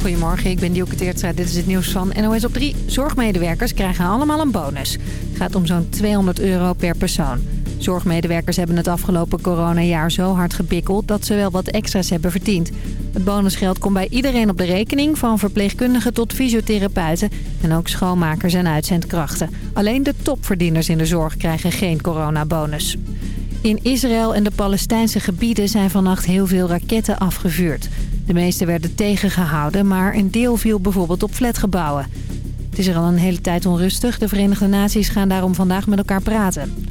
Goedemorgen, ik ben Dielke Teertstra. Dit is het nieuws van NOS op 3. Zorgmedewerkers krijgen allemaal een bonus. Het gaat om zo'n 200 euro per persoon. Zorgmedewerkers hebben het afgelopen coronajaar zo hard gebikkeld... dat ze wel wat extra's hebben verdiend. Het bonusgeld komt bij iedereen op de rekening... van verpleegkundigen tot fysiotherapeuten... en ook schoonmakers en uitzendkrachten. Alleen de topverdieners in de zorg krijgen geen coronabonus. In Israël en de Palestijnse gebieden zijn vannacht heel veel raketten afgevuurd. De meeste werden tegengehouden, maar een deel viel bijvoorbeeld op flatgebouwen. Het is er al een hele tijd onrustig. De Verenigde Naties gaan daarom vandaag met elkaar praten.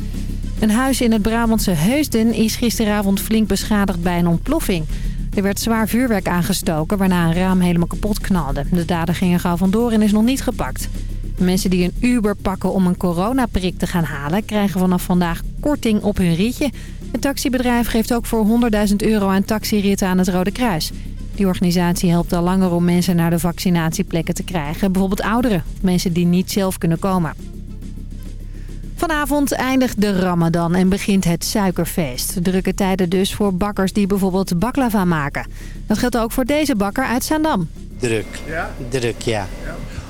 Een huis in het Brabantse Heusden is gisteravond flink beschadigd bij een ontploffing. Er werd zwaar vuurwerk aangestoken, waarna een raam helemaal kapot knalde. De dader ging er gauw vandoor en is nog niet gepakt. Mensen die een Uber pakken om een coronaprik te gaan halen... krijgen vanaf vandaag korting op hun rietje. Het taxibedrijf geeft ook voor 100.000 euro aan taxiritten aan het Rode Kruis. Die organisatie helpt al langer om mensen naar de vaccinatieplekken te krijgen. Bijvoorbeeld ouderen, mensen die niet zelf kunnen komen. Vanavond eindigt de Ramadan en begint het suikerfeest. Drukke tijden dus voor bakkers die bijvoorbeeld baklava maken. Dat geldt ook voor deze bakker uit Zaandam. Druk. Ja? Druk, ja.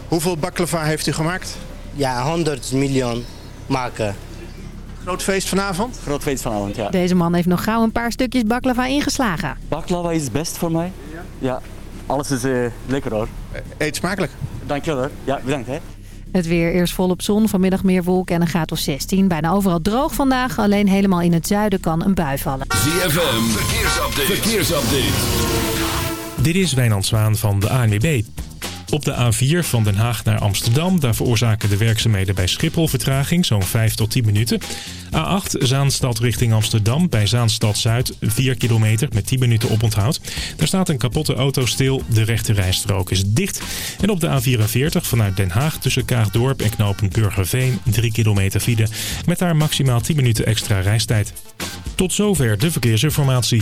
Hoeveel baklava heeft u gemaakt? Ja, 100 miljoen maken. Groot feest vanavond? Groot feest vanavond, ja. Deze man heeft nog gauw een paar stukjes baklava ingeslagen. Baklava is het best voor mij. Ja. Alles is eh, lekker hoor. Eet smakelijk. Dankjewel hoor. Ja, bedankt hè. Het weer eerst volop zon, vanmiddag meer wolken en een graad of 16. Bijna overal droog vandaag, alleen helemaal in het zuiden kan een bui vallen. ZFM, verkeersupdate. verkeersupdate. Dit is Wijnand Zwaan van de ANWB. Op de A4 van Den Haag naar Amsterdam, daar veroorzaken de werkzaamheden bij Schiphol vertraging, zo'n 5 tot 10 minuten. A8 Zaanstad richting Amsterdam, bij Zaanstad Zuid, 4 kilometer met 10 minuten oponthoud. Daar staat een kapotte auto stil, de rechte rijstrook is dicht. En op de A44 vanuit Den Haag tussen Kaagdorp en knopen Burgerveen, 3 kilometer file, met daar maximaal 10 minuten extra reistijd. Tot zover de verkeersinformatie.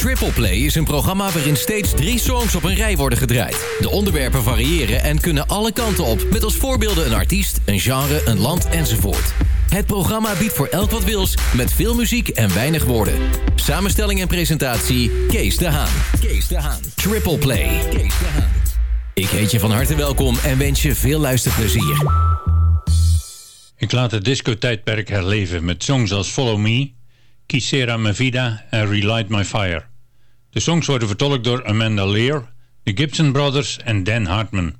Triple Play is een programma waarin steeds drie songs op een rij worden gedraaid. De onderwerpen variëren en kunnen alle kanten op. Met als voorbeelden een artiest, een genre, een land enzovoort. Het programma biedt voor elk wat wils, met veel muziek en weinig woorden. Samenstelling en presentatie, Kees de Haan. Kees de Haan. Triple Play. Kees de Haan. Ik heet je van harte welkom en wens je veel luisterplezier. Ik laat het disco-tijdperk herleven met songs als Follow Me, Kisera Me Vida en Relight My Fire. De songs worden vertolkt door Amanda Lear, de Gibson Brothers en Dan Hartman.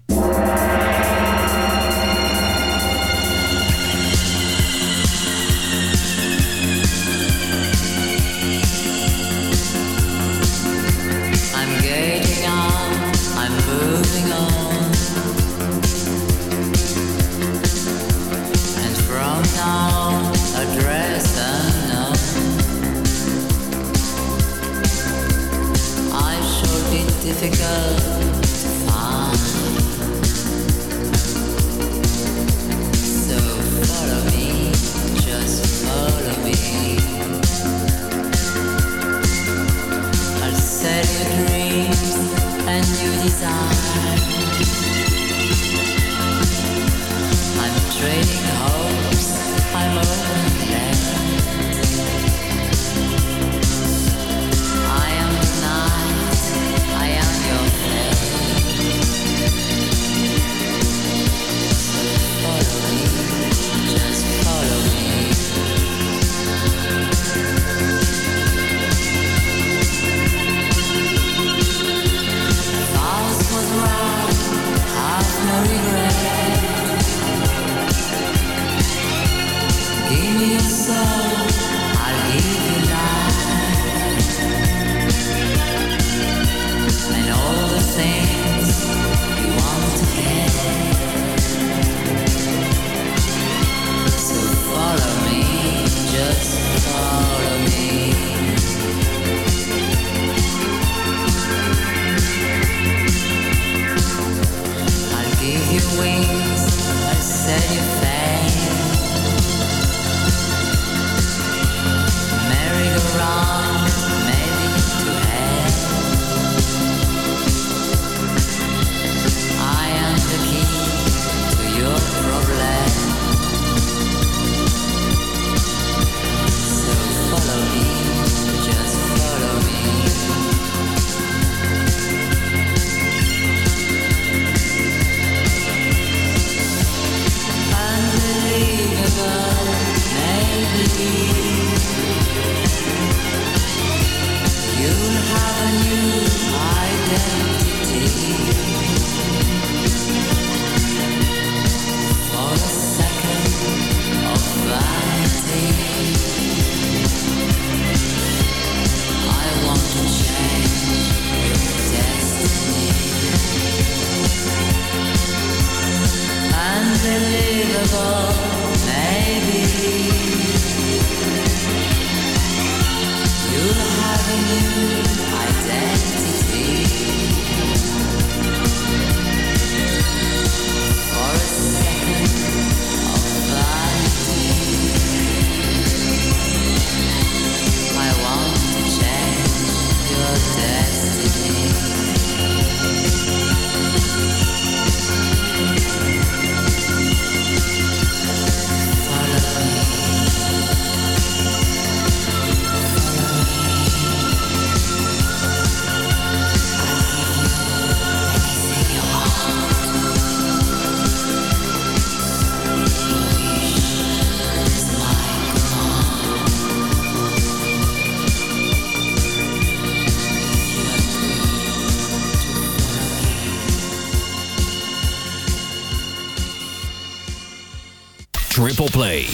Play.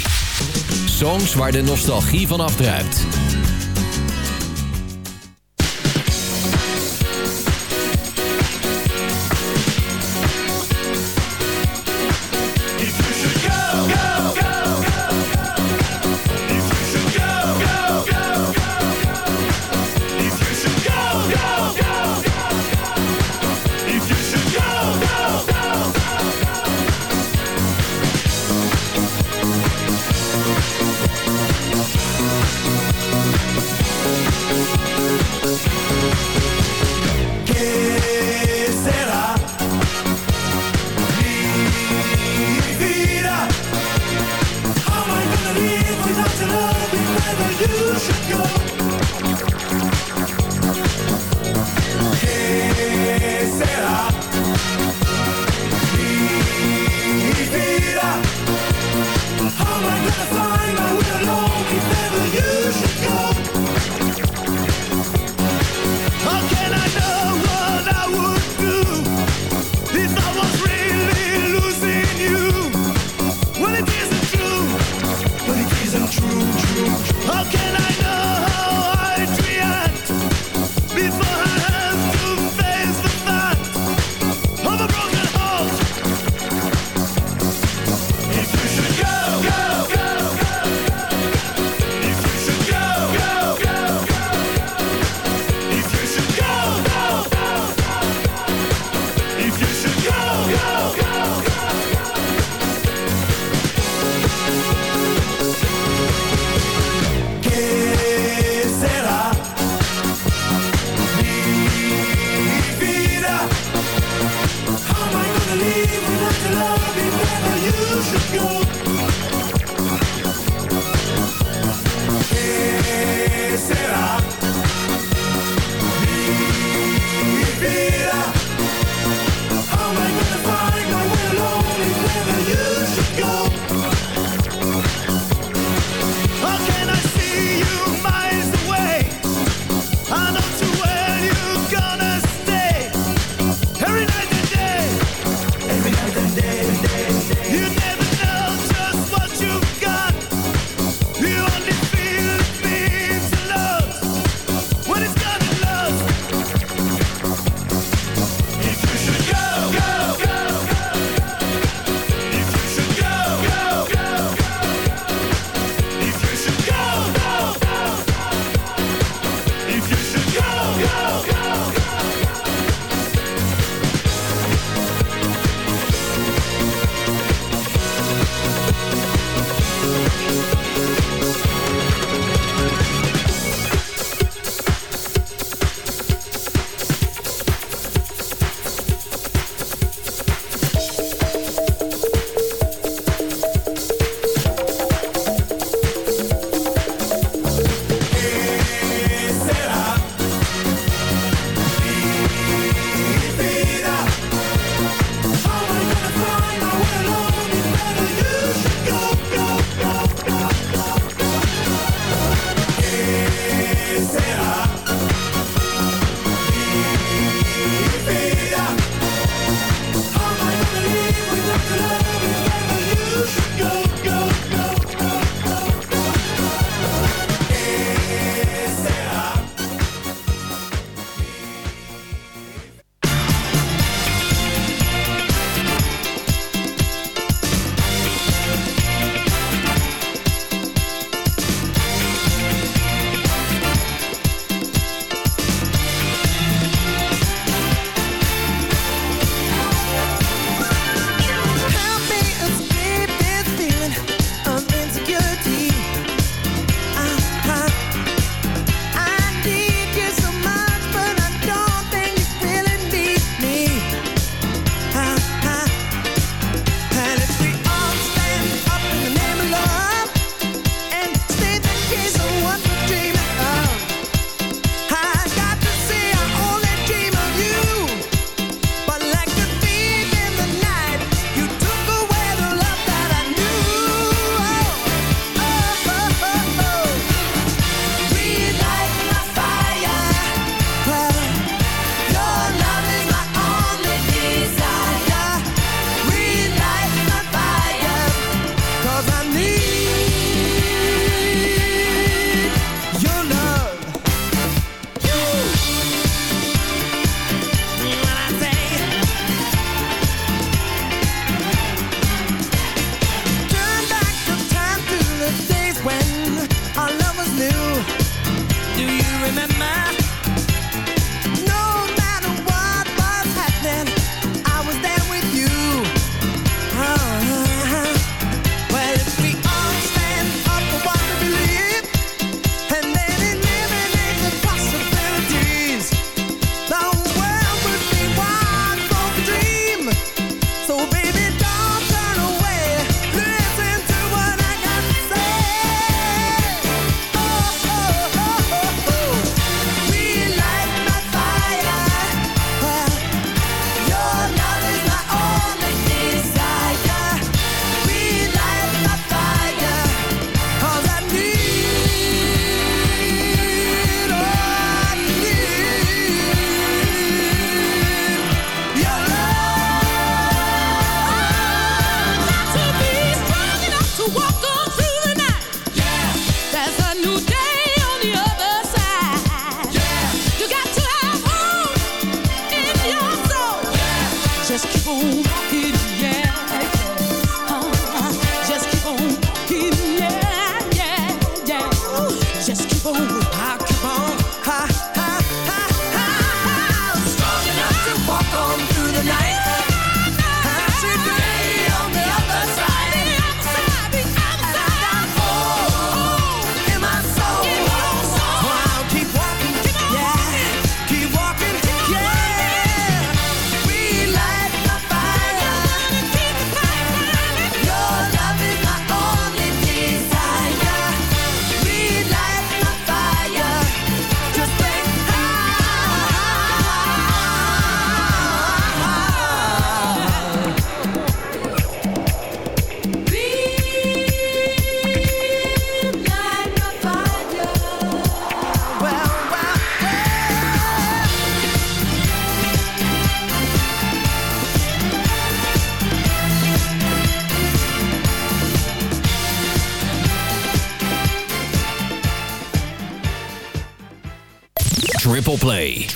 Songs waar de nostalgie van afdruipt.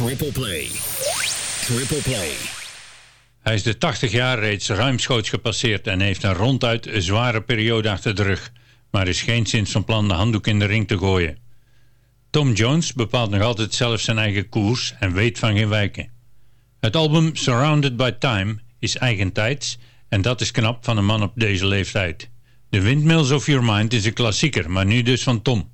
Triple Play. Triple Play. Hij is de 80 jaar reeds ruimschoots gepasseerd en heeft een ronduit zware periode achter de rug, maar is geen sinds van plan de handdoek in de ring te gooien. Tom Jones bepaalt nog altijd zelf zijn eigen koers en weet van geen wijken. Het album Surrounded by Time is eigentijds en dat is knap van een man op deze leeftijd. The Windmills of Your Mind is een klassieker, maar nu dus van Tom.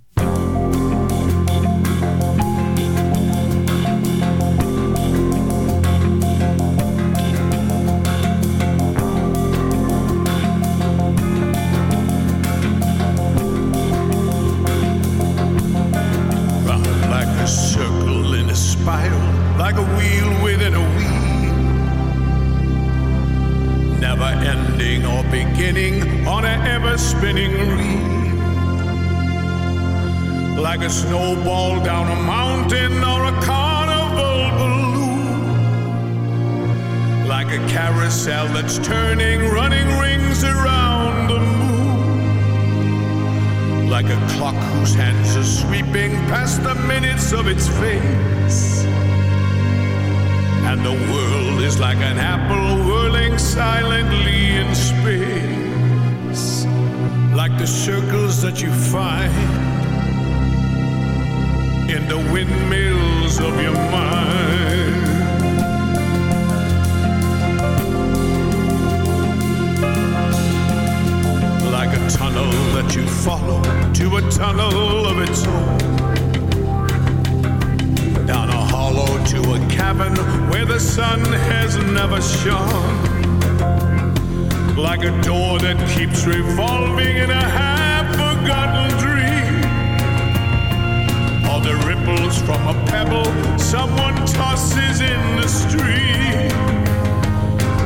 From a pebble someone tosses in the stream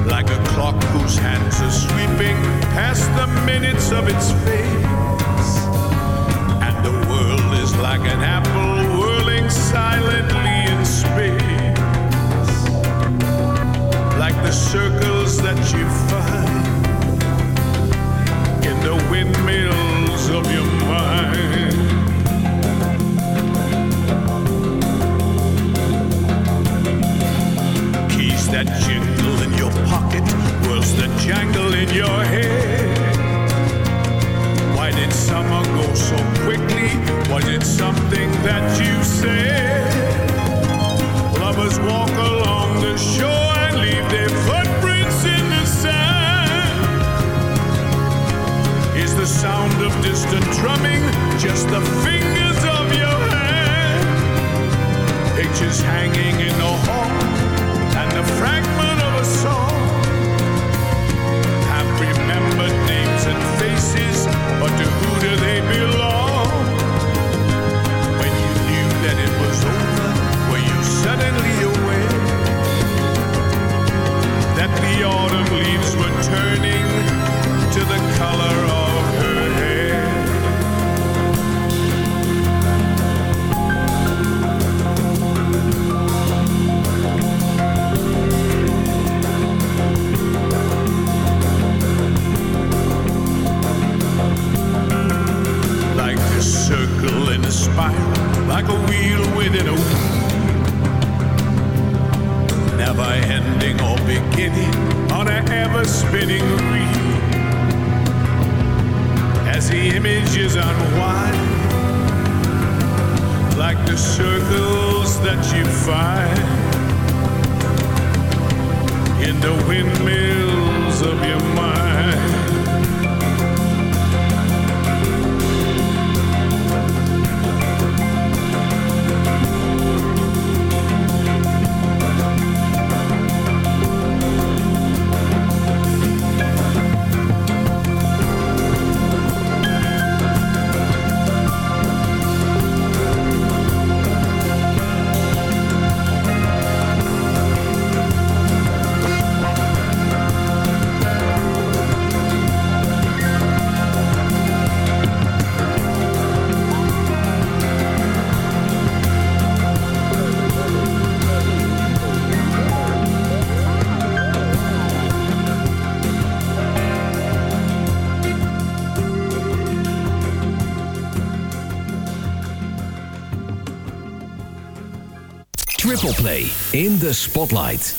like a clock whose hands are sweeping past the minutes of its face. And the world is like an apple whirling silently in space. Like the circles that you find in the windmills of your mind. That jingle in your pocket, words that jangle in your head. Why did summer go so quickly? Was it something that you said? Lovers walk along the shore and leave their footprints in the sand. Is the sound of distant drumming just the fingers of your hand? Pictures hanging in the hall that it was over, were you suddenly aware that the autumn leaves were turning to the color of city on an ever spinning reel. As the images unwind, like the circles that you find in the windmills of your mind. in de Spotlight.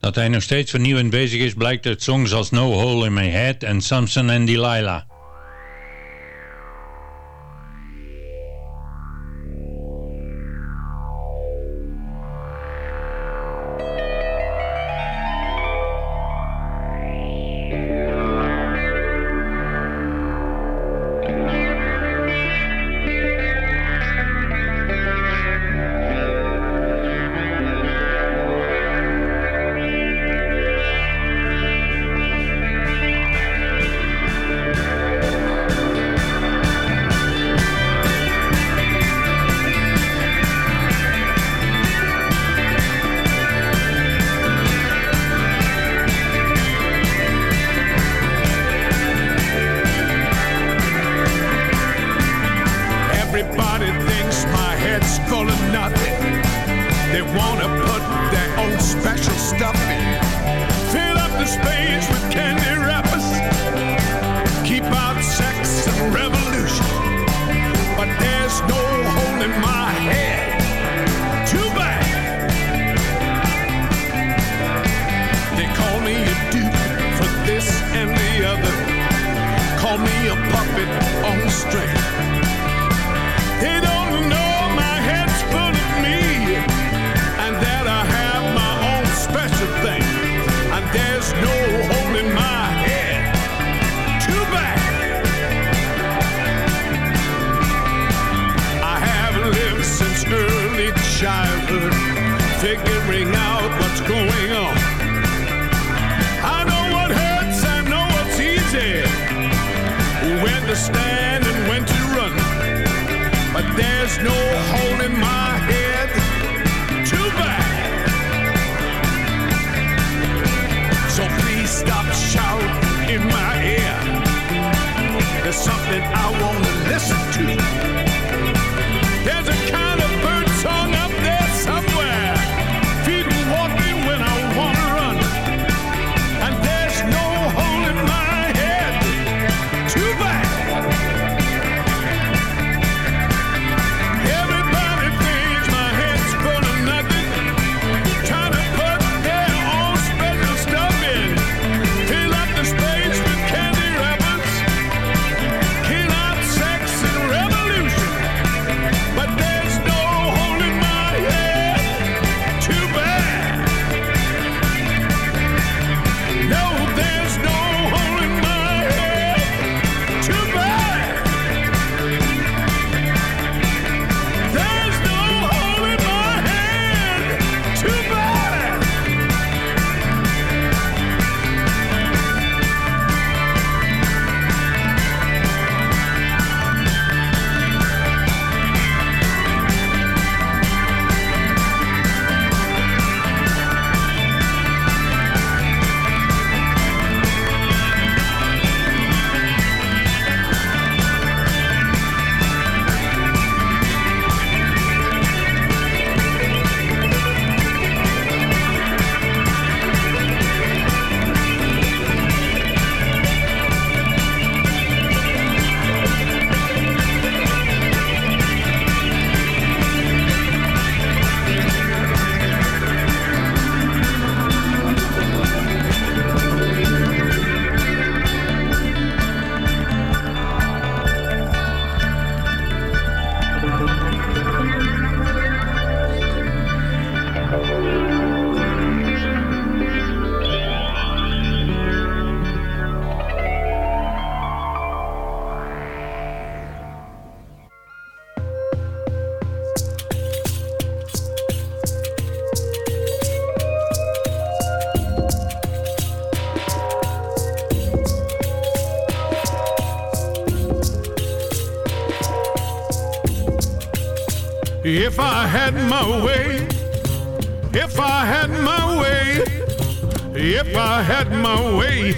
Dat hij nog steeds vernieuwend bezig is blijkt uit songs als No Hole in My Head en Samson and Delilah. If I had my way, if I had my way, if I had my way,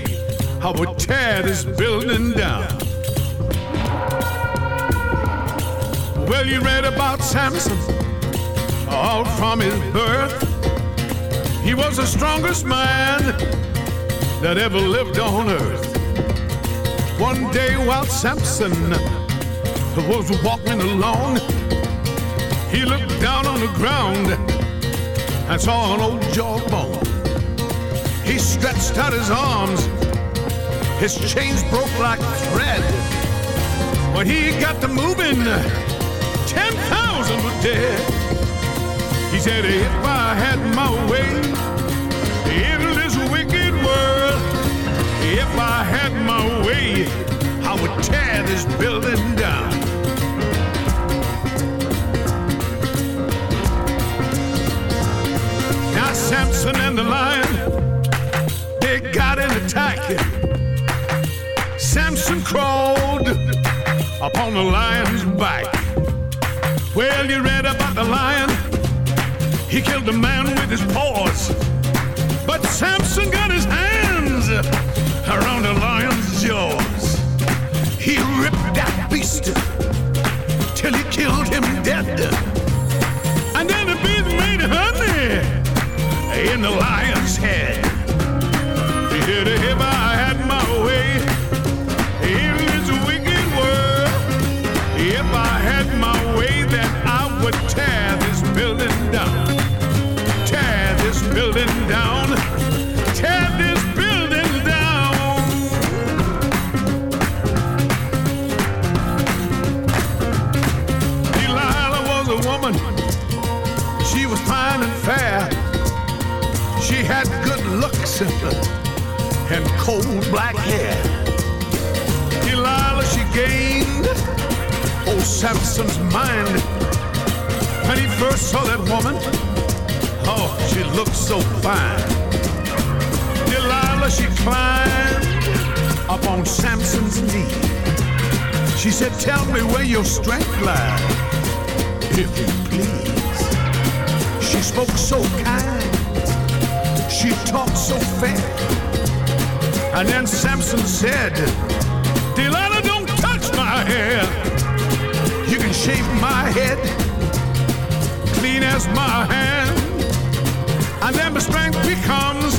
I would tear this building down. Well, you read about Samson all from his birth. He was the strongest man that ever lived on earth. One day while Samson was walking along, he looked down on the ground and saw an old jawbone. He stretched out his arms, his chains broke like thread. When he got to moving, 10,000 were dead. He said, if I had my way in this wicked world, if I had my way, I would tear this building down. Samson and the lion, they got an attack. Samson crawled upon the lion's back. Well, you read about the lion. He killed a man with his paws. But Samson got his hands around the lion's jaws. He ripped that beast till he killed him dead. The lion's head. If I had my way in this wicked world, if I had my way, then I would tear this building down. Tear this building down. Black hair. Delilah, she gained old Samson's mind. When he first saw that woman, oh, she looked so fine. Delilah, she climbed up on Samson's knee. She said, Tell me where your strength lies, if you please. She spoke so kind, she talked so fair. And then Samson said, Delilah, don't touch my hair. You can shave my head clean as my hand. And then my strength becomes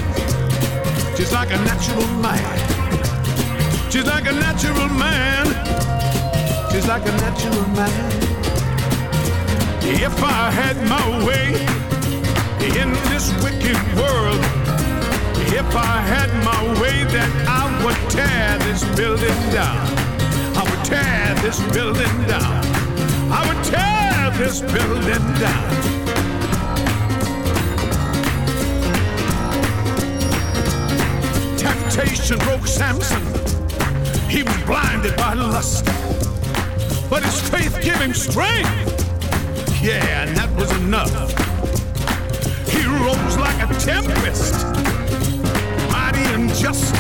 just like a natural man. Just like a natural man. Just like a natural man. If I had my way in this wicked world, if I had my way, then I would tear this building down. I would tear this building down. I would tear this building down. Temptation broke Samson. He was blinded by lust. But his faith gave him strength. Yeah, and that was enough. He rose like a tempest, just.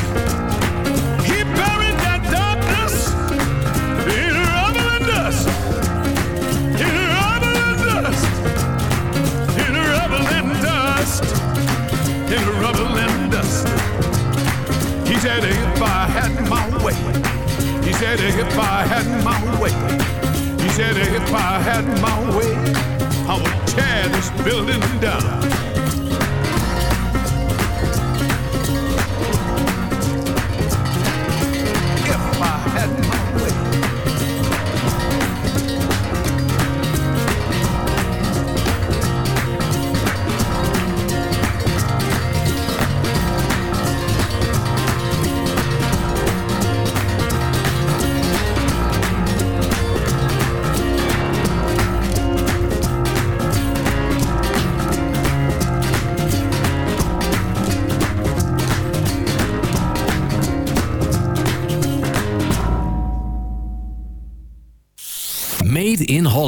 He buried that darkness in rubble and dust. In rubble and dust. In rubble and dust. In rubble and dust. He said, if I had my way. He said, if I had my way. He said, if I had my way, I would tear this building down.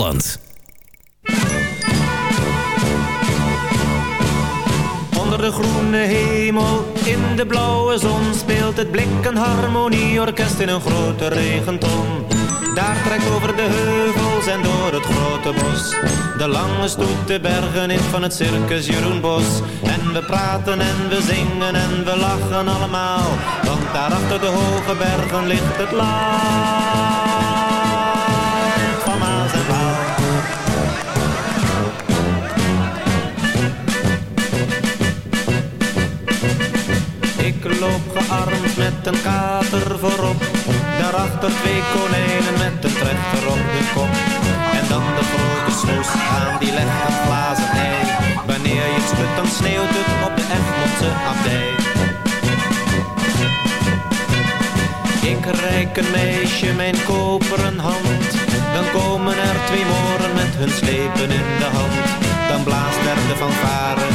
Onder de groene hemel, in de blauwe zon speelt het blik een harmonieorkest in een grote regenton. Daar trekt over de heuvels en door het grote bos. De lange stoet de bergen in van het circus Jeroen Bos. En we praten en we zingen en we lachen allemaal. Want daar achter de hoge bergen ligt het land met een kater voorop. Daarachter twee konijnen met een trechter op de kop. En dan de grote snoes aan die legt een glazen ei. Wanneer je het dan sneeuwt het op de Egmondse abdij. Ik reik een meisje mijn koperen hand. Dan komen er twee moren met hun slepen in de hand. Dan blaast er de fanfare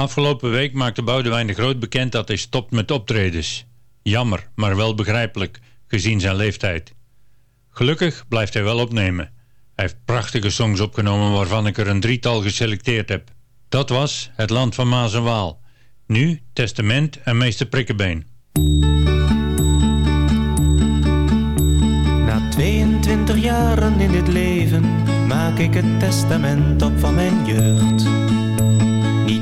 Afgelopen week maakte Boudewijn de Groot bekend dat hij stopt met optredens. Jammer, maar wel begrijpelijk, gezien zijn leeftijd. Gelukkig blijft hij wel opnemen. Hij heeft prachtige songs opgenomen waarvan ik er een drietal geselecteerd heb. Dat was Het Land van Maas en Waal. Nu Testament en Meester Prikkebeen. Na 22 jaren in dit leven maak ik het testament op van mijn jeugd.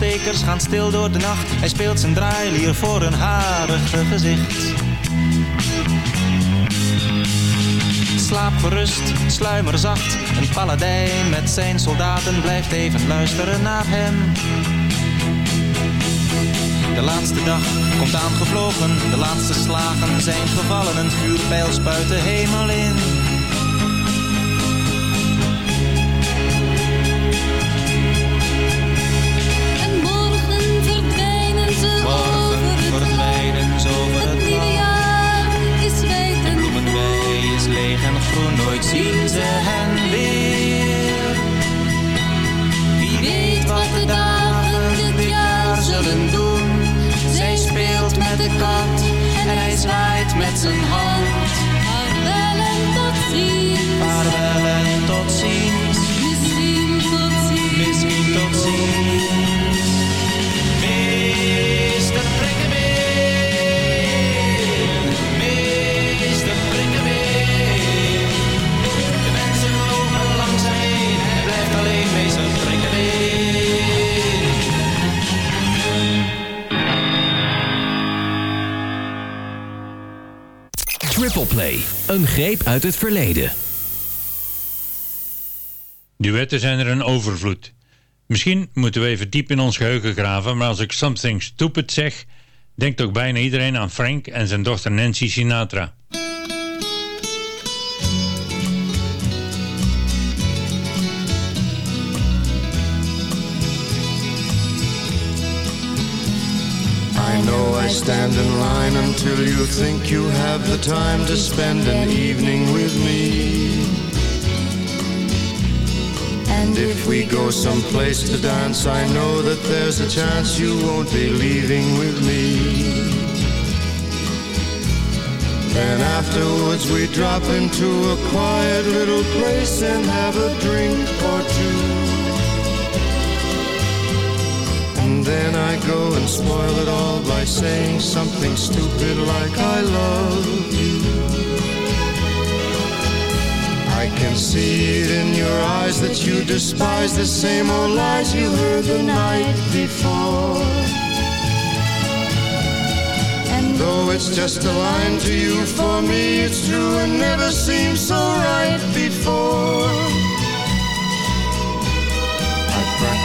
Lantaarnopstekers gaan stil door de nacht. Hij speelt zijn draailier voor een harige gezicht. Slaap gerust, sluimer zacht. Een paladijn met zijn soldaten blijft even luisteren naar hem. De laatste dag komt aangevlogen, de laatste slagen zijn gevallen. Een vuurpijl spuit de hemel in. Uit het verleden. Duetten zijn er een overvloed. Misschien moeten we even diep in ons geheugen graven, maar als ik something stupid zeg, denkt ook bijna iedereen aan Frank en zijn dochter Nancy Sinatra. I stand in line until you think you have the time to spend an evening with me. And if we go someplace to dance, I know that there's a chance you won't be leaving with me. Then afterwards we drop into a quiet little place and have a drink or two. And then I go and spoil it all by saying something stupid like I love you. I can see it in your eyes that you despise the same old lies you heard the night before. And though it's just a line to you, for me it's true and never seemed so right before.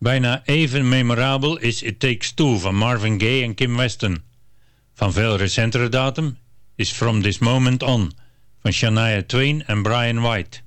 Bijna even memorabel is It Takes Two van Marvin Gaye en Kim Weston. Van veel recentere datum is From This Moment On van Shania Twain en Brian White.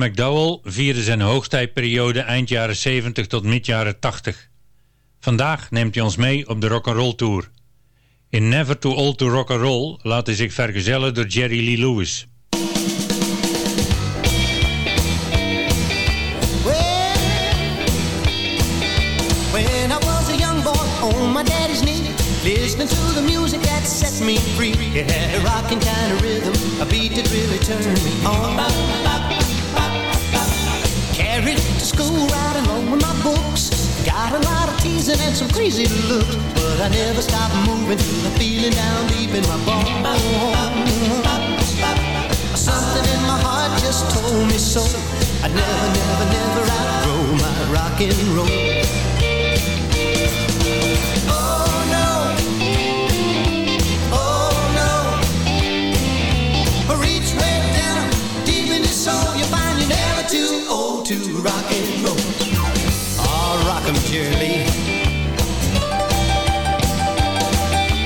McDowell vierde zijn hoogtijdperiode eind jaren 70 tot mid jaren 80. Vandaag neemt hij ons mee op de rock'n'roll tour. In Never Too Old to Rock'n'Roll laat hij zich vergezellen door Jerry Lee Lewis. Listening to the music that set me free It had a rocking rhythm A beat that really me on school right along with my books. Got a lot of teasing and some crazy looks, but I never stopped moving through the feeling down deep in my bones. Something in my heart just told me so. I'd never, never, never outgrow my rock and roll. To rock and roll. Oh, rock 'em, dearly.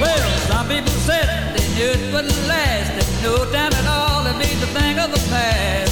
Well, some people said they knew it wouldn't last, and no time at all, it'd be the thing of the past.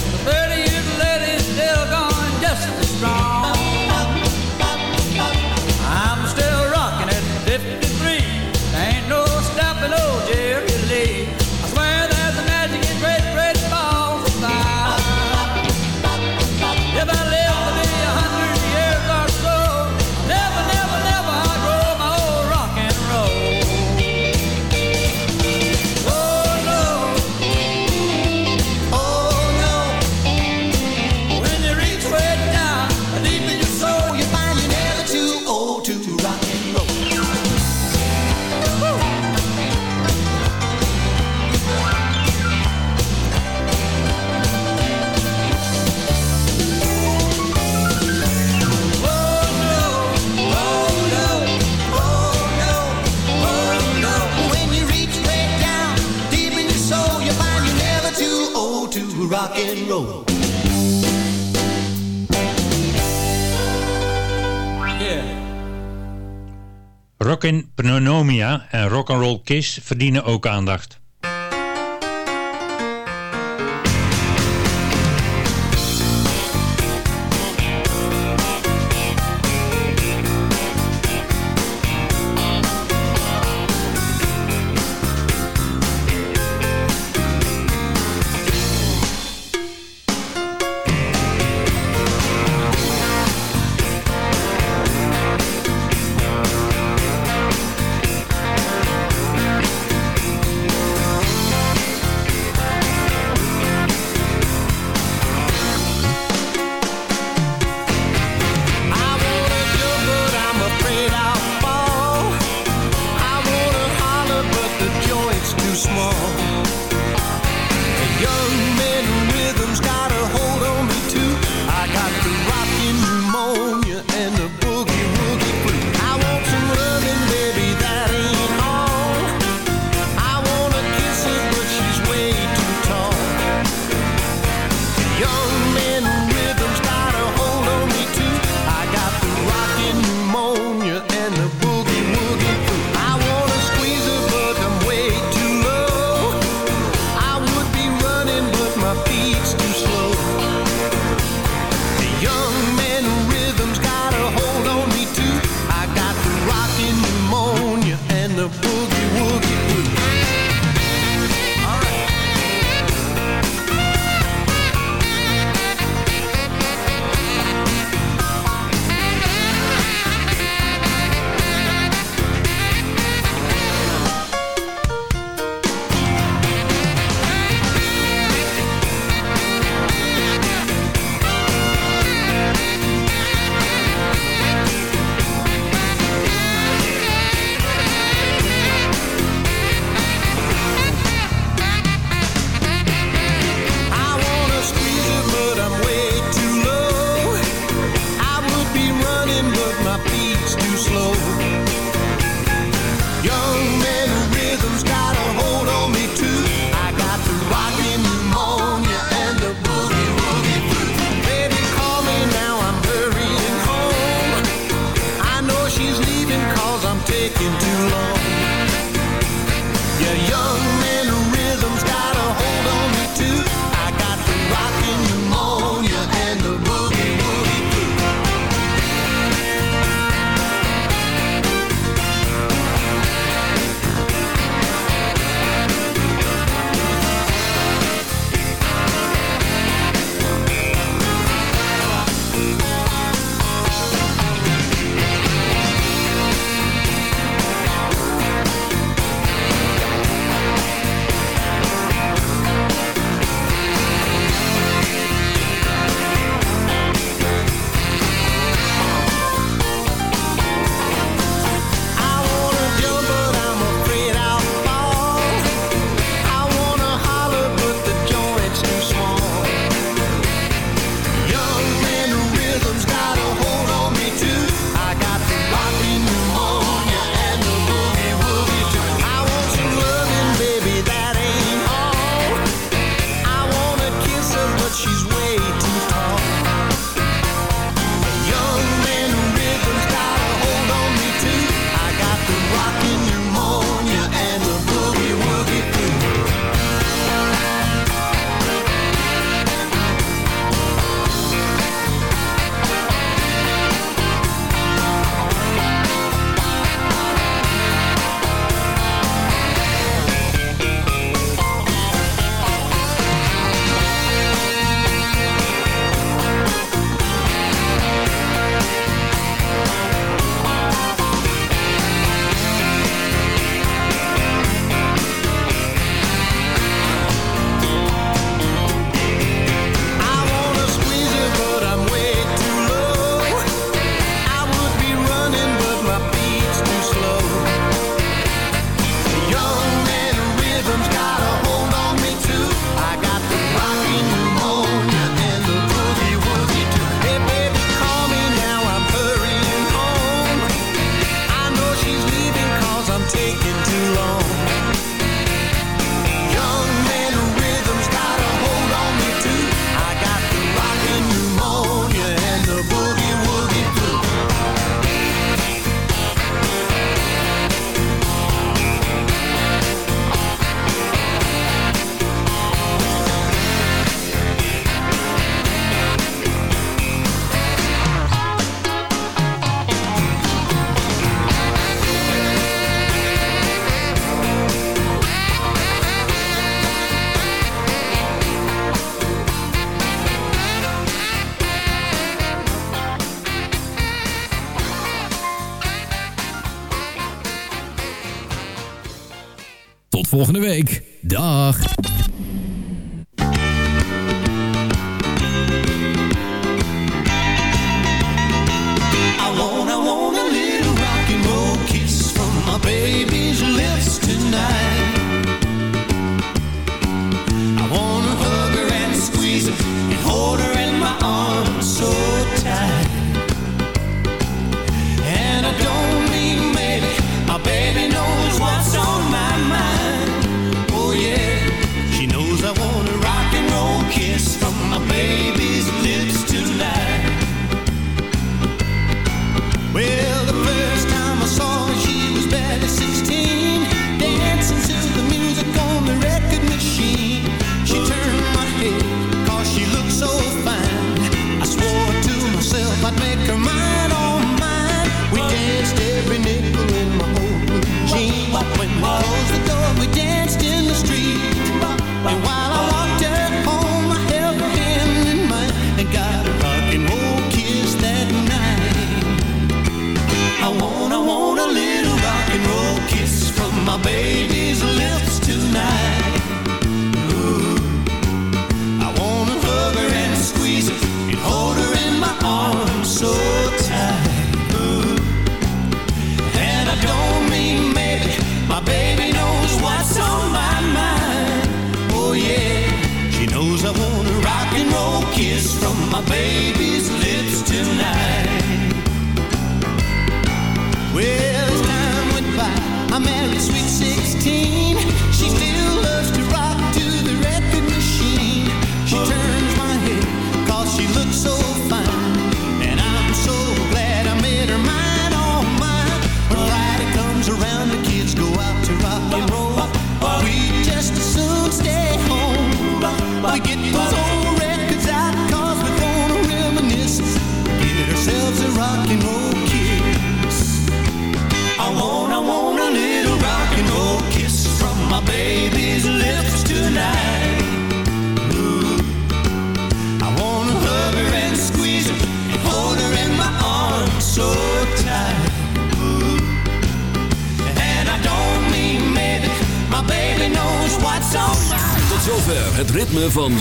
Kiss verdienen ook aandacht.